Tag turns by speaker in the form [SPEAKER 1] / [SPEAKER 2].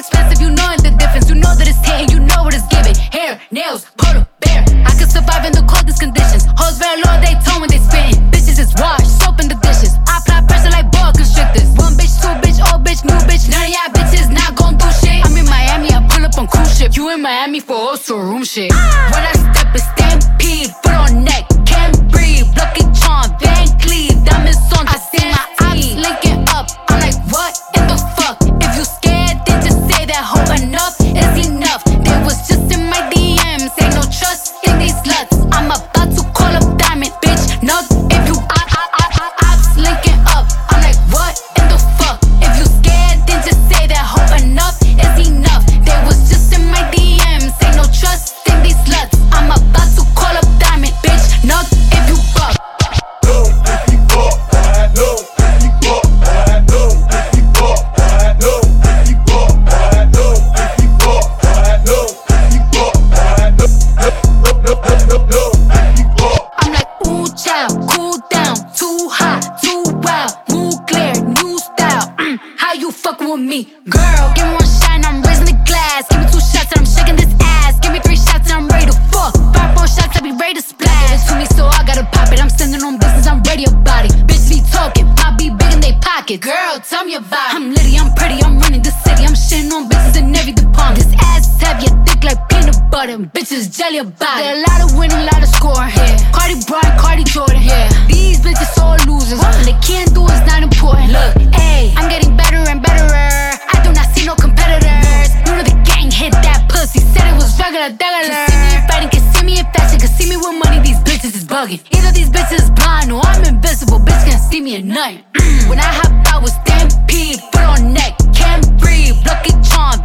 [SPEAKER 1] expensive, you knowing the difference. You know that it's hitting, you know what it's giving. Hair, nails, coat, bear. I can survive in the coldest conditions. Hoes very low, they tone when they spin. Bitches is washed, soap in the dishes. I apply pressure like boa constrictors. One bitch, two bitch, old bitch, new bitch. None of y'all bitches not gon' do shit. I'm in Miami, I pull up on cruise ship. You in Miami for also room shit. When I child, cool down, too hot, too wild, move clear, new style. Mm, how you fucking with me, girl? Give me one shot and I'm raising the glass. Give me two shots and I'm shaking this ass. Give me three shots and I'm ready to fuck. Five more shots, I be ready to splash. Give it to me, so I gotta pop it. I'm sending on business, I'm ready about it. Bitch be talking, I be big in they pocket. Girl, tell me about it. Butter. and Bitches jelly about it. There a lot of winning, a lot of scoring. Yeah. Cardi Bryant, Cardi Jordan. Yeah. These bitches all losers. What they can't do is not important. Look, hey, I'm getting better and better. I do not see no competitors. You know the gang hit that pussy. Said it was regular, regular. Can see me in fighting, can see me in fashion, can see me with money. These bitches is bugging. Either these bitches blind or I'm invisible. Bitch can't see me at night. when I hop out with stampede, foot on neck, can't breathe. Lucky charm,